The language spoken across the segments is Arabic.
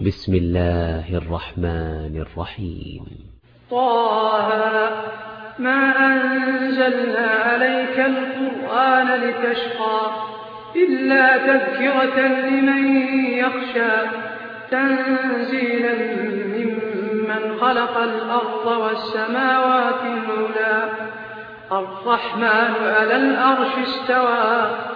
بسم الله الرحمن الرحيم. طه ما أنزلنا عليك القرآن لتشقى إلا تذكرة لمن يخشى تنزيلا ممن خلق الأرض والسماوات العلا. الرحمن على الأرش استوى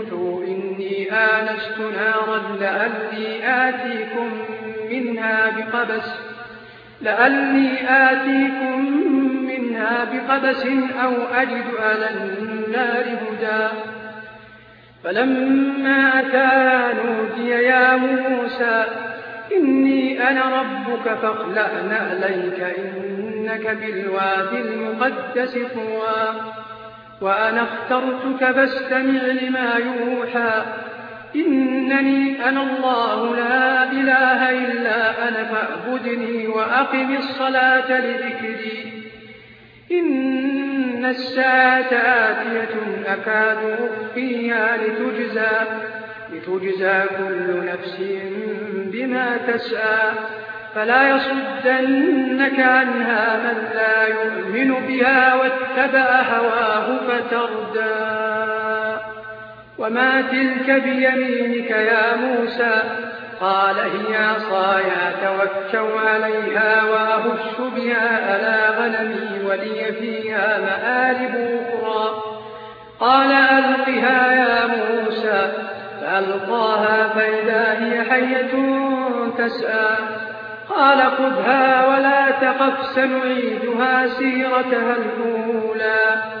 آنست نارا لألي آتيكم منها بقبس لألي آتيكم منها بقبس أو أجد على النار هدى فلما أتى نودي يا موسى إني أنا ربك فاخلع نعليك إنك بالوادي المقدس طوى وأنا اخترتك فاستمع لما يوحى إنني أنا الله لا إله إلا أنا فاعبدني وأقم الصلاة لذكري. إن الساعة آتية أكاد أخفيها لتجزى, لتجزى كل نفس بما تسعى. فلا يصدنك عنها من لا يؤمن بها واتبع هواه فتردى. وما تلك بيمينك يا موسى قال هي عصاي توكل عليها واهش بها على غنمي ولي فيها مآرب أخرى قال ألقها يا موسى فألقاها فإذا هي حية تسعى قال خذها ولا تقف سنعيدها سيرتها الأولى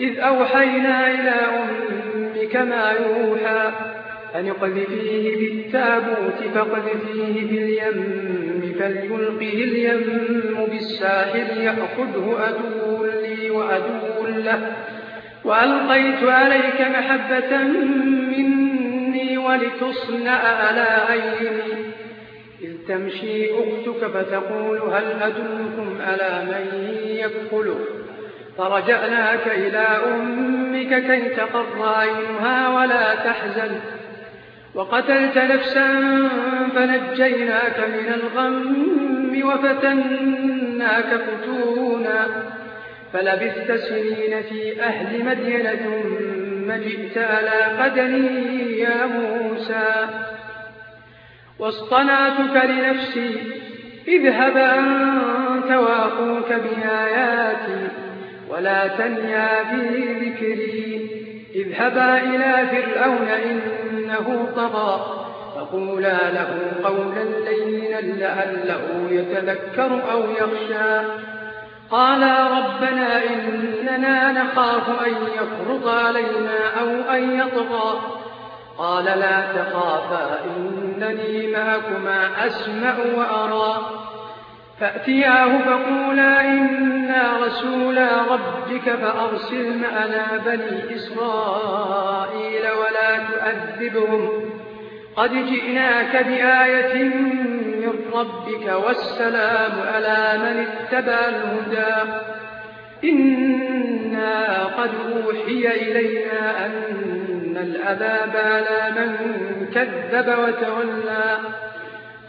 إذ أوحينا إلى أمك ما يوحى أن اقذفيه بالتابوت فاقذفيه باليم فليلقه اليم بالساحل يأخذه أدو لي وأدو له وألقيت عليك محبة مني ولتصنع على عيني إذ تمشي أختك فتقول هل أدلكم على من يكفله فرجعناك إلى أمك كي تقر عينها ولا تحزن. وقتلت نفسا فنجيناك من الغم وفتناك فتونا. فلبثت سنين في أهل مدينة ثم جئت على قدري يا موسى. واصطنعتك لنفسي اذهب أنت وأخوك بآياتي. ولا تنيا في ذكري. اذهبا إلى فرعون إنه طغى. فقولا له قولا لينا لعله يتذكر أو يخشى. قالا ربنا إننا نخاف أن يفرط علينا أو أن يطغى. قال لا تخافا إنني معكما أسمع وأرى. فأتياه فقولا إنا رسولا ربك فأرسل معنا بني إسرائيل ولا تؤذبهم. قد جئناك بآية من ربك والسلام على من اتبع الهدى. إنا قد أوحي إلينا أن الأذاب على من كذب وتولى.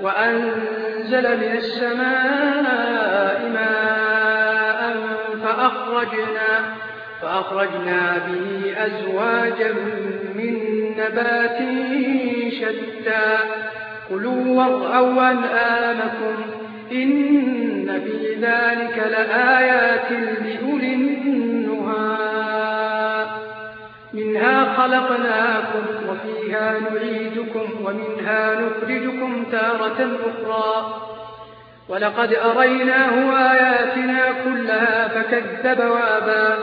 وأنزل من السماء ماء فأخرجنا, فأخرجنا به أزواجا من نبات شتى. كلوا وارعوا أنآمكم إن في ذلك لآيات لأولي النهى منها خلقناكم وفيها نعيدكم ومنها نخرجكم تارة أخرى. ولقد أريناه آياتنا كلها فكذب وأبى.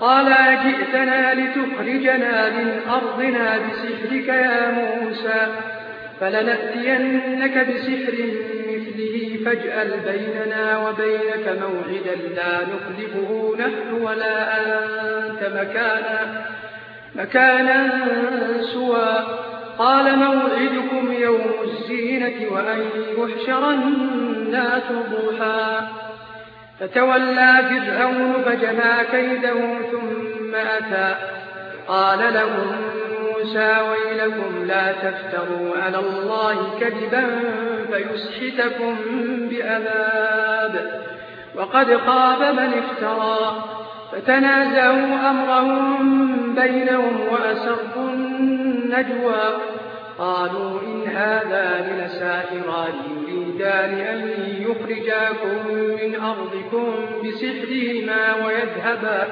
قال أجئتنا لتخرجنا من أرضنا بسحرك يا موسى فلنأتينك بسحر مثله فاجعل بيننا وبينك موعدا لا نخلفه نحن ولا أنت مكانا, مكانا سوى. قال موعدكم يوم الزينة وأن يحشر الناس ضحى. فتولى فرعون فجمع كيده ثم أتى. قال لهم موسى ويلكم لا تفتروا على الله كذبا فيسحتكم بأذاب. وقد خاب من افترى. فتنازعوا أمرهم بينهم وأسروا النجوى. قالوا إن هذان لساحران يريدان أن يخرجاكم من أرضكم بسحرهما ويذهبا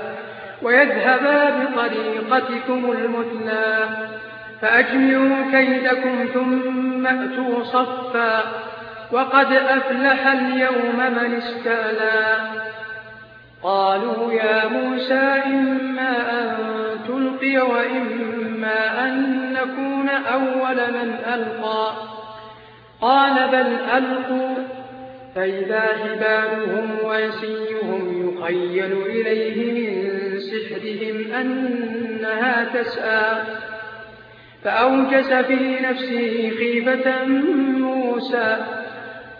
ويذهبا بطريقتكم المثلى. فأجمعوا كيدكم ثم أتوا صفا. وقد أفلح اليوم من استألى قالوا يا موسى إما أن تلقي وإما أن نكون أول من ألقى. قال بل ألقوا. فإذا حبالهم ويسيهم يخيل إليه من سحرهم أنها تسعى. فأوجس في نفسه خيفة موسى.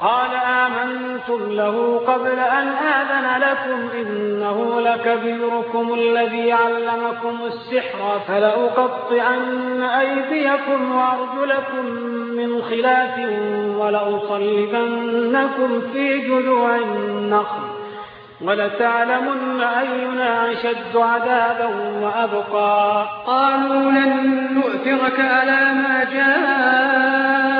قال آمنتم له قبل أن آذن لكم إنه لكبيركم الذي علمكم السحر فلأقطعن أيديكم وأرجلكم من خلاف ولأصلبنكم في جذوع النخل ولتعلمن أينا أشد عذابا وأبقى. قالوا لن نؤثرك على ما من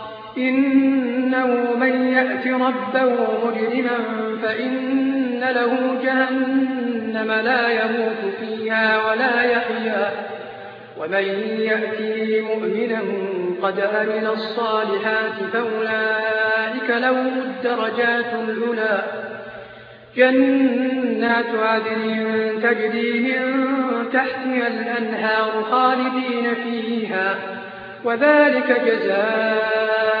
إنه من يأت ربه مجرما فإن له جهنم لا يموت فيها ولا يحيا. ومن يأتي مؤمنا قد أمن الصالحات فأولئك لهم الدرجات العلى جنات عدن تجري من تحتها الأنهار خالدين فيها وذلك جزاء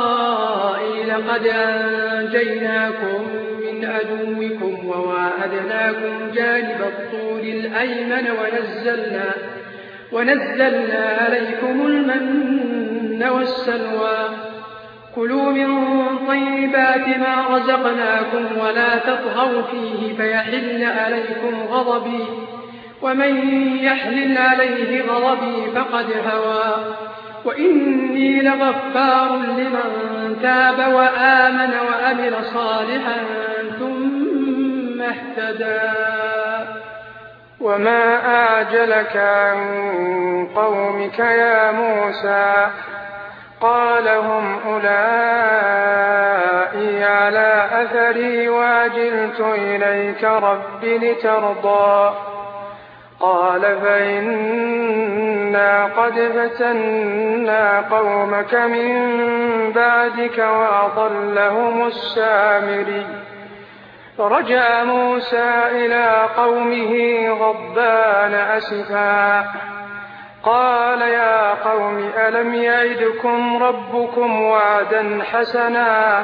قد أنجيناكم من أدوكم وواعدناكم جانب الطول الأيمن ونزلنا, ونزلنا عليكم المن والسلوى. كلوا من طيبات ما رزقناكم ولا تطغوا فيه فيحل عليكم غضبي. ومن يحلل عليه غضبي فقد هوى. وإني لغفار لمن تاب وآمن وأمل صالحا ثم اهتدى. وما أعجلك عن قومك يا موسى؟ قال هم أولئي على أثري وأجلت إليك رب لترضى. قال فإنا قد فتنا قومك من بعدك وأضلهم السامري. فرجع موسى إلى قومه غضبان أسفا. قال يا قوم ألم يعدكم ربكم وعدا حسنا؟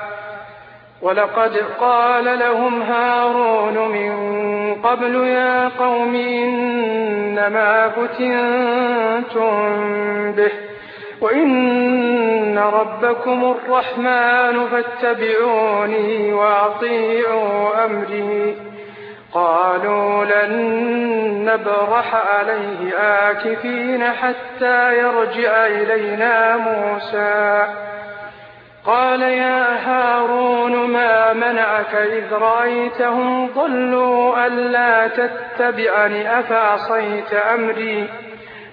ولقد قال لهم هارون من قبل يا قوم إنما فتنتم به وإن ربكم الرحمن فاتبعوني وأطيعوا أمري. قالوا لن نبرح عليه آكفين حتى يرجع إلينا موسى. قال يا هارون منعك إذ رأيتهم ضلوا ألا تتبعني أفعصيت أمري؟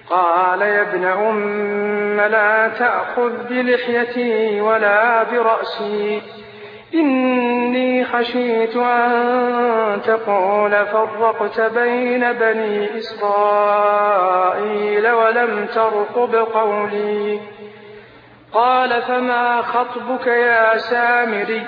قال يا ابن أم لا تأخذ بلحيتي ولا برأسي. إني خشيت أن تقول فرقت بين بني إسرائيل ولم ترقب قولي. قال فما خطبك يا سامري؟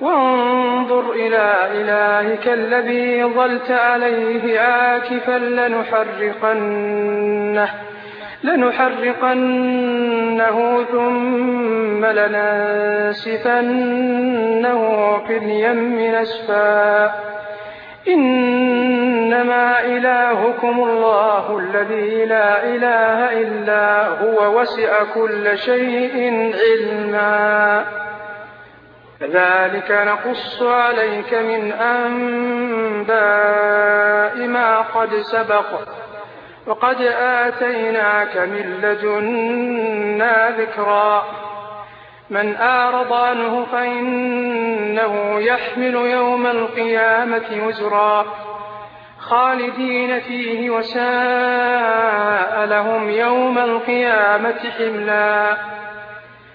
وانظر إلى إلهك الذي ظلت عليه عاكفا لنحرقنه لنحرقنه ثم لننسفنه في اليم نسفا إنما إلهكم الله الذي لا إله إلا هو وسع كل شيء علما. كذلك نقص عليك من أنباء ما قد سبق وقد آتيناك من لدنا ذكرا. من أعرض عنه فإنه يحمل يوم القيامة وزرا. خالدين فيه وساء لهم يوم القيامة حملا.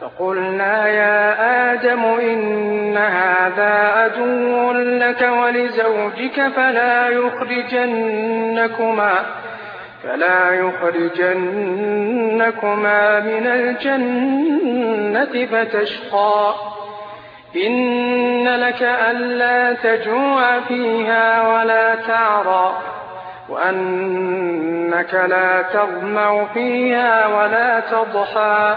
فقلنا يا آدم إن هذا عدو لك ولزوجك فلا يخرجنكما فلا يخرجنكما من الجنة فتشقى. إن لك ألا تجوع فيها ولا تعرى وأنك لا تظمأ فيها ولا تضحى.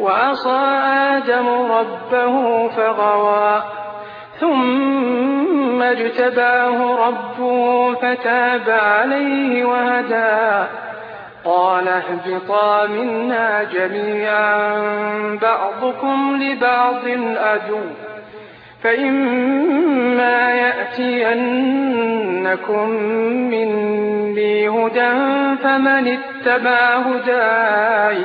وعصى آدم ربه فغوى ثم اجتباه ربه فتاب عليه وهدى. قال اهبطا منا جميعا بعضكم لبعض أدو فإما يأتينكم مني هدى فمن اتبع هداي